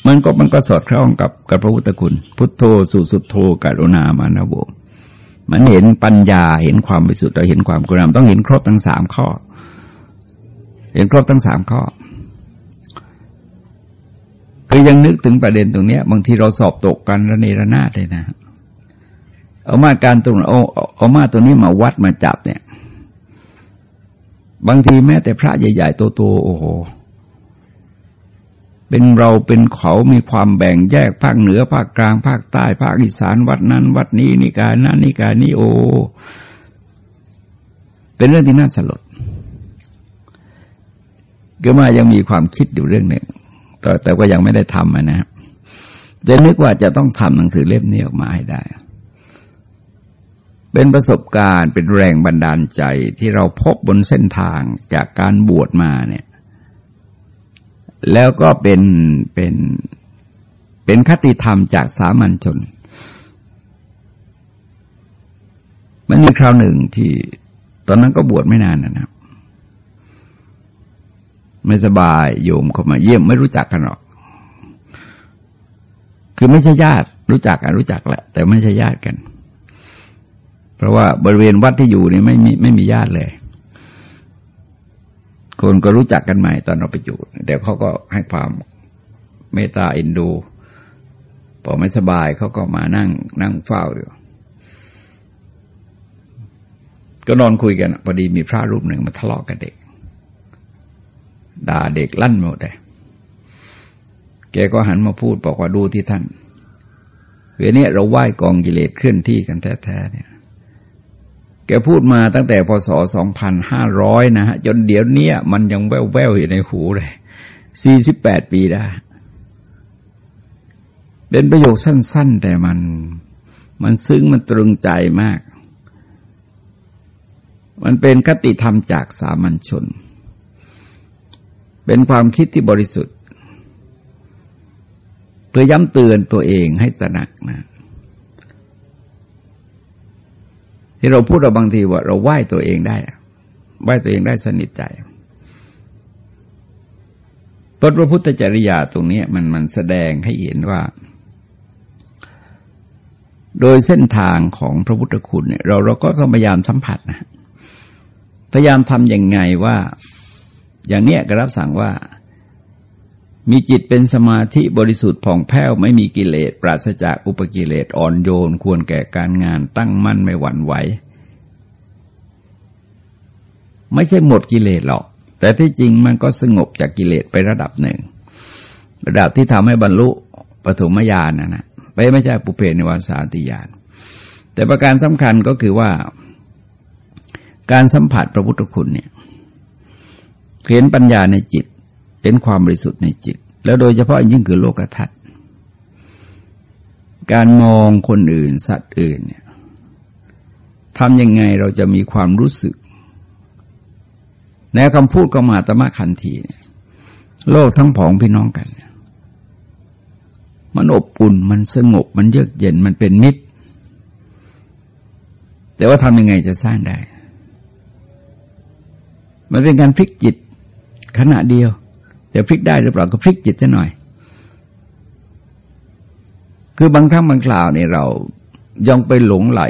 มันก็มันก็สอดคล้องกับกับพระพุทธคุณ พุทโธสุสุโธกรุณามานโวมันเห็นปัญญาเห็นความบริสุทธิ์เราเห็นความกรุณาต้องเห็นครบทั้งสามข้อ เห็นครบทั้งสามข้อคือยังนึกถึงประเด็นตรงนี้บางทีเราสอบตกกันระเนระนาดเลยนะ เอามาการตรงเอาเอามาตัวนี้มาวัดมาจับเนี่ย บางทีแม้แต่พระใหญ่ๆโตๆโอ้โห เป็นเราเป็นเขามีความแบ่งแยกภาคเหนือภาคกลาง ภาคใต้ ภาคอีสานวัดนั้น วัดนี้นิการนั้นนิการนี้โอ เป็นเรื่องที่น่าสลดก็มายังมีความคิดอยู่เรื่องหนึ่งแต่แต่ก็ยังไม่ได้ทำนะครับแต่นึกว่าจะต้องทำหนังสือเล่มนี้ออกมาให้ได้ เป็นประสบการณ์เป็นแรงบันดาลใจที่เราพบบนเส้นทางจากการบวชมาเนี่ย แล้วก็เป็นเป็นเป็นคติธรรมจากสามัญชน มันมีคราวหนึ่งที่ตอนนั้นก็บวชไม่นานนะครับ ไม่สบายโยมเข้ามาเยี่ยมไม่รู้จักกันหรอก คือไม่ใช่ญาติรู้จักกันรู้จักแหละ แต่ไม่ใช่ญาติกัน เพราะว่าบริเวณวัดที่อยู่นี่ไม่มีไม่มีญาติเลย คนก็รู้จักกันใหม่ตอนเราไปอยู่ แต่เขาก็ให้ความเมตตาอินดู พอไม่สบายเขาก็มานั่ง นั่งเฝ้าอยู่ ก็นอนคุยกันพอดีมีพระรูปหนึ่งมาทะเลาะกับเด็ก ด่าเด็กลั่นหมดเลยแกก็หันมาพูดบอกว่าดูที่ท่านเวลนี้เราไหว้กองกิเลสเคลื่อนที่กันแท้ๆเนี่ย แกพูดมาตั้งแต่พศ2500นะฮะจนเดี๋ยวนี้มันยังแว่วๆอยู่ในหูเลย48ปีได้เป็นประโยคสั้น ๆ แต่มัน มันซึ้งมันตรึงใจมาก มันเป็นคติธรรมจากสามัญชน เป็นความคิดที่บริสุทธิ์ เพื่อย้ำเตือนตัวเองให้ตระหนักนะ ที่เราพูดเราบางทีว่าเราไหว้ตัวเองได้ไหว้ตัวเองได้สนิทใจพระพุทธจริยาตรงนี้มันมันแสดงให้เห็นว่า โดยเส้นทางของพระพุทธคุณเนี่ยเราเราก็พยายามสัมผัสนะพยายามทำอย่างไงว่า อย่างเนี้ยก็รับสั่งว่า มีจิตเป็นสมาธิบริสุทธิ์ผ่องแผ้วไม่มีกิเลส ปราศจากอุปกิเลสอ่อนโยน ควรแก่การงานตั้งมั่นไม่หวั่นไหว ไม่ใช่หมดกิเลสหรอก แต่ที่จริงมันก็สงบจากกิเลสไประดับหนึ่ง ระดับที่ทำให้บรรลุปฐมญาณนะนะไม่ไม่ใช่ปุเพในวาสาติญาณแต่ประการสำคัญก็คือว่า การสัมผัสพระพุทธคุณเนี่ยเห็นปัญญาในจิต เห็นความบริสุทธิ์ในจิต แล้วโดยเฉพาะยิ่งคือโลกทัศน์การมองคนอื่นสัตว์อื่นเนี่ยทำยังไงเราจะมีความรู้สึกแนคำพูดก็มาตมะคันทีโลกทั้งผองพี่น้องกัน มันอบอุ่นมันสงบ มันเยือกเย็นมันเป็นมิตร แต่ว่าทำยังไงจะสร้างได้ มันเป็นการพลิกจิตขณะเดียว แต่พลิกได้หรือเปล่าก็พลิกจิตจะหน่อย คือบางครั้งบางคราวเนี่ยเรายังไปหลงไหล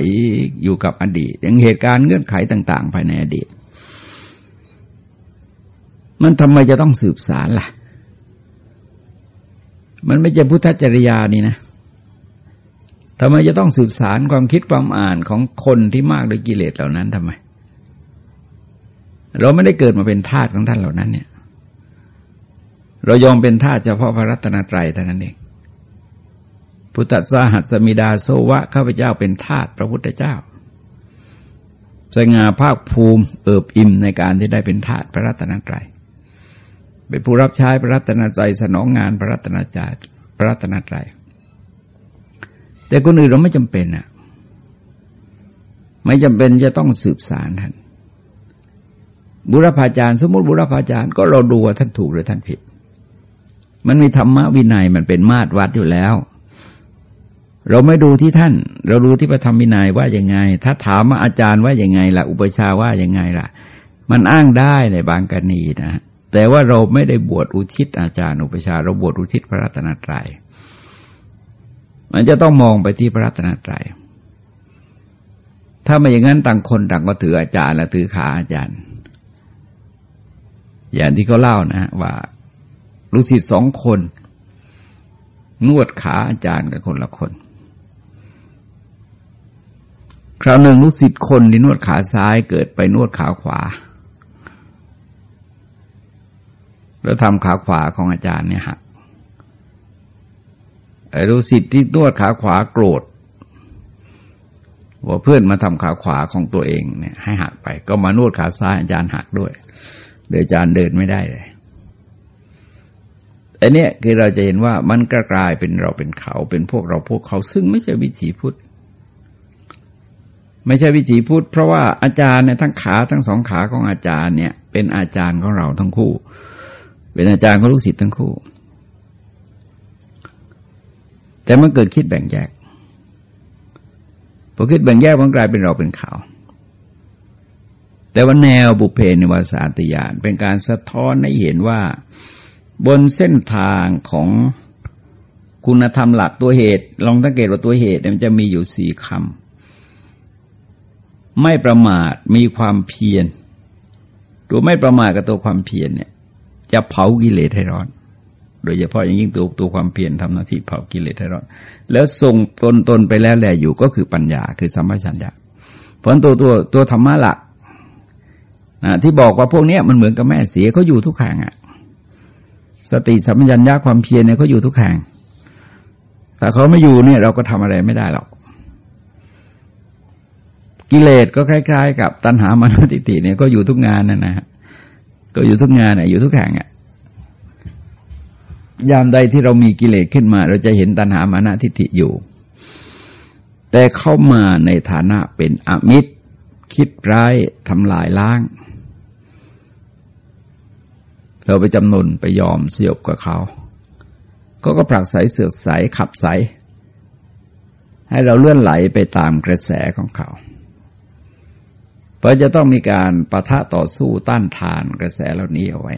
อยู่กับอดีตอย่างเหตุการณ์เงื่อนไขต่าง ๆ ภายในอดีต มันทำไมจะต้องสืบสารล่ะ มันไม่ใช่พุทธจริยานี่นะทำไมจะต้องสืบสารความคิดความอ่านของคนที่มากด้วยกิเลสเหล่านั้นทำไม เราไม่ได้เกิดมาเป็นทาสของท่านเหล่านั้นเนี่ย เรายอมเป็นทาสเฉพาะพระรัตนตรัยเท่านั้นเอง พุทธสาหัสมิดาโซวะข้าพเจ้าเป็นทาสพระพุทธเจ้า สง่าภาคภูมิเอิบอิ่มในการที่ได้เป็นทาสพระรัตนตรัย เป็นผู้รับใช้พระรัตนใจสนองงานพระรัตนใจพระรัตนตรัย แต่คนอื่นเราไม่จำเป็นอะไม่จำเป็นจะต้องสืบสารท่านบุรพาจารย์ สมมติบุรพาจารย์ก็เราดูว่าท่านถูกหรือท่านผิด มันมีธรรมะวินัยมันเป็นมาตรวัดอยู่แล้ว เราไม่ดูที่ท่าน เราดูที่พระธรรมวินัยว่ายังไง ถ้าถามมาอาจารย์ว่ายังไงล่ะ อุปชาว่ายังไงล่ะ มันอ้างได้ในบางกรณีนะแต่ว่าเราไม่ได้บวชอุทิศอาจารย์อุปชาเราบวชอุทิศพระรัตนตรัยมันจะต้องมองไปที่พระรัตนตรัยถ้าไม่อย่างนั้นต่างคนต่างก็ถืออาจารย์และถือขาอาจารย์ อย่างที่เขาเล่านะว่า ลูกศิษย์สองคน นวดขาอาจารย์กับคนละคน คราวหนึ่งลูกศิษย์คนที่นวดขาซ้ายเกิดไปนวดขาขวา แล้วทำขาขวาของอาจารย์เนี่ยหักไอ้รู้สิทธิ์ที่นวดขาขวาโกรธว่าเพื่อนมาทำขาขวาของตัวเองเนี่ยให้หักไป ก็มานวดขาซ้ายอาจารย์หักด้วย เดี๋ยวอาจารย์เดินไม่ได้เลย อันนี้คือเราจะเห็นว่ามันกลายเป็นเราเป็นเขาเป็นพวกเราพวกเขาซึ่งไม่ใช่วิถีพุทธไม่ใช่วิถีพุทธเพราะว่าอาจารย์เนี่ยทั้งขาทั้งสองขาของอาจารย์เนี่ย เป็นอาจารย์ของเราทั้งคู่ เป็นอาจารย์ของลูกศิษย์ทั้งคู่ แต่มันเกิดคิดแบ่งแยกพอคิดแบ่งแยกมันกลายเป็นเราเป็นเขาแต่ว่าแนวบุเพนิวาสาติยานเป็นการสะท้อนให้เห็นว่า บนเส้นทางของคุณธรรมหลักตัวเหตุ ลองสังเกตว่าตัวเหตุมันจะมีอยู่สี่คำไม่ประมาทมีความเพียรตัวไม่ประมาทกับตัวความเพียรเนี่ยจะเผากิเลสให้ร้อน โดยเฉพาะอย่างยิ่งตัวตัวความเพียรทำหน้าที่เผากิเลสให้ร้อน แล้วส่งตนตนไปแล้วแหละอยู่ก็คือปัญญาคือสัมปชัญญะเพราะตัวตัวตัวธรรมะหลักนะที่บอกว่าพวกนี้มันเหมือนกับแม่เสียเขาอยู่ทุกแห่งอะ สติสัมปชัญญะความเพียรเนี่ยเขาอยู่ทุกแห่งแต่เขาไม่อยู่เนี่ยเราก็ทำอะไรไม่ได้หรอกกิเลสก็คล้าย ๆ กับตัณหามานุติติเนี่ยก็อยู่ทุกงานนะนะก็อยู่ทุกงานอะอยู่ทุกแห่งอะยามใดที่เรามีกิเลสขึ้นมา เราจะเห็นตัณหามานะทิฏฐิอยู่ แต่เข้ามาในฐานะเป็นอมิตร คิดร้ายทำลายล้าง เราไปจำนนไปยอมเสียบกับเขาก็ก็ผลักใสเสือกใสขับใสให้เราเลื่อนไหลไปตามกระแสของเขา เพราะจะต้องมีการประทะต่อสู้ต้านทานกระแสเหล่านี้เอาไว้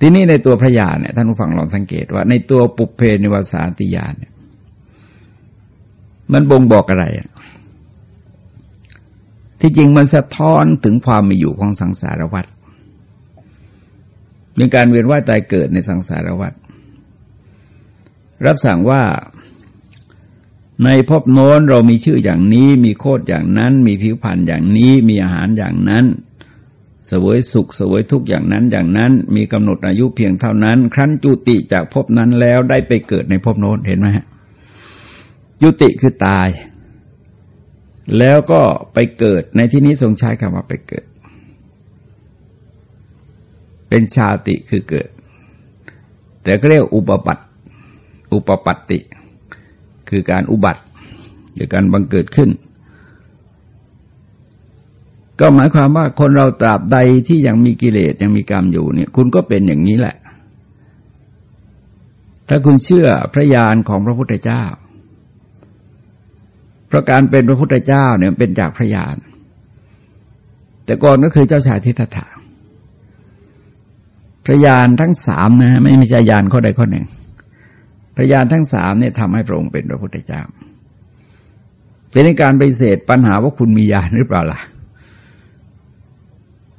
ทีนี้ในตัวพระญาเนี่ยท่านผู้ฟังลองสังเกตว่า ในตัวปุเพนิวสาติญาเนี่ย มันบ่งบอกอะไร ที่จริงมันสะท้อนถึงความมีอยู่ของสังสารวัฏ ในการเวียนว่ายตายเกิดในสังสารวัฏรับสั่งว่า ในภพโน้นเรามีชื่ออย่างนี้ มีโคดอย่างนั้น มีผิวพรรณอย่างนี้ มีอาหารอย่างนั้นสวยสุขสวยทุกอย่างนั้นอย่างนั้น มีกำหนดอายุเพียงเท่านั้น ครั้นจุติจากภพนั้นแล้วได้ไปเกิดในภพโน้นเห็นไหมฮะจุติคือตาย แล้วก็ไปเกิดในที่นี้ทรงใช้คำว่าไปเกิด เป็นชาติคือเกิด แต่ก็เรียกอุปปัตอุปปัตติ คือการอุบัติหรือการบังเกิดขึ้น ก็หมายความว่าคนเราตราบใดที่ยังมีกิเลสยังมีกรรมอยู่เนี่ย คุณก็เป็นอย่างนี้แหละ ถ้าคุณเชื่อพระญาณของพระพุทธเจ้าเพราะการเป็นพระพุทธเจ้าเนี่ยเป็นจากพระญาณแต่ก่อนก็คือเจ้าชายทิฏฐา พระญาณทั้งสามนะไม่ไม่ใช่ญาณข้อใดข้อหนึ่งพระญาณทั้งสามเนี่ยทำให้พระองค์เป็นพระพุทธเจ้า เป็นการไปเสดปัญหาว่าคุณมีญาณหรือเปล่าล่ะ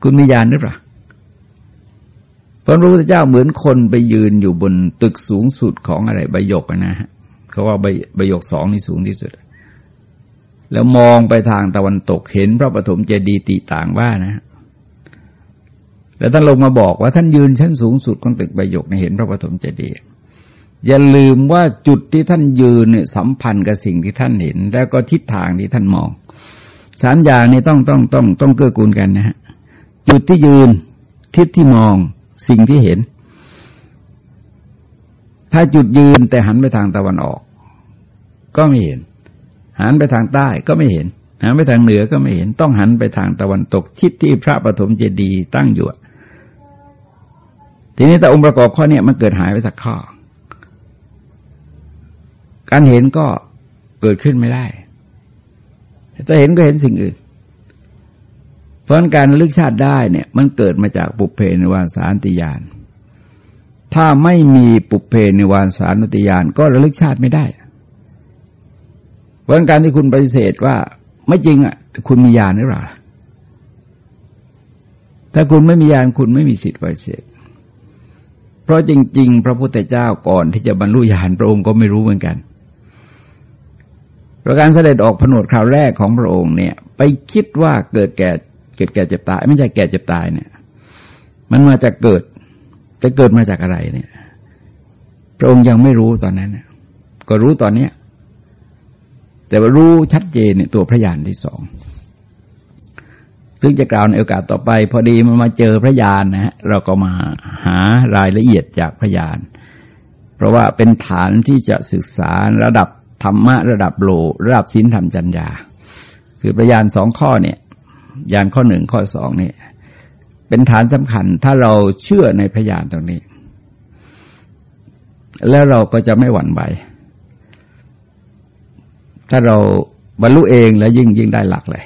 คุณมีญาณหรือเปล่าพระพุทธเจ้าเหมือนคนไปยืนอยู่บนตึกสูงสุดของอะไรใบยกนะฮะเขาว่าใบใบยกสองนี่สูงที่สุด แล้วมองไปทางตะวันตกเห็นพระปฐมเจดีย์ติต่างว่านะ แล้วท่านลงมาบอกว่าท่านยืนชั้นสูงสุดของตึกใบหยกในเห็นพระปฐมเจดีย์อย่าลืมว่าจุดที่ท่านยืนเนี่ยสัมพันธ์กับสิ่งที่ท่านเห็น แล้วก็ทิศทางที่ท่านมองสามอย่างนี้ต้องต้องต้องต้องเกื้อกูลกันนะฮะจุดที่ยืนทิศที่มองสิ่งที่เห็น ถ้าจุดยืนแต่หันไปทางตะวันออก ก็ไม่เห็น หันไปทางใต้ก็ไม่เห็นหันไปทางเหนือก็ไม่เห็น ต้องหันไปทางตะวันตกทิศที่พระปฐมเจดีย์ตั้งอยู่ ทีนี้แต่องค์ประกอบข้อนี้มันเกิดหายไปสักข้อ การเห็นก็เกิดขึ้นไม่ได้จะเห็นก็เห็นสิ่งอื่น เพราะการลึกชาติได้เนี่ย มันเกิดมาจากปุเพในวานสารติยาน ถ้าไม่มีปุเพในวานสารนติยานก็ระลึกชาติไม่ได้ เพราะการที่คุณปฏิเสธว่าไม่จริงอะคุณมีญาณหรือเปล่าถ้าคุณไม่มีญาณคุณไม่มีสิทธิ์ปฏิเสธ ราะจริง ๆ พระพุทธเจ้าก่อนที่จะบรรลุญาณพระองค์ก็ไม่รู้เหมือนกันประการเสด็จออกผนวดคราวแรกของพระองค์เนี่ย ไปคิดว่าเกิดแก่เกิดแก่เจ็บตาย ไม่ใช่แก่เจ็บตายเนี่ย มันมาจากเกิดจะเกิดมาจากอะไรเนี่ย พระองค์ยังไม่รู้ตอนนั้นก็รู้ตอนเนี้ยแต่ว่ารู้ชัดเจนเนี่ยตัวพระญาณที่สอง ซึ่งจะกล่าวในโอกาสต่อไป พอดีมันมาเจอพระญาณนะฮะเราก็มาหารายละเอียดจากพระญาณเพราะว่าเป็นฐานที่จะศึกษาระดับธรรมะระดับโลระดับศีลธรรมจัญญา คือพระญาณสองข้อเนี่ยยานข้อหนึ่งข้อสองเนี่ยเป็นฐานสำคัญถ้าเราเชื่อในพยานตรงนี้ แล้วเราก็จะไม่หวั่นไหวถ้าเราบรรลุเองแล้วยิ่งยิ่งได้หลักเลย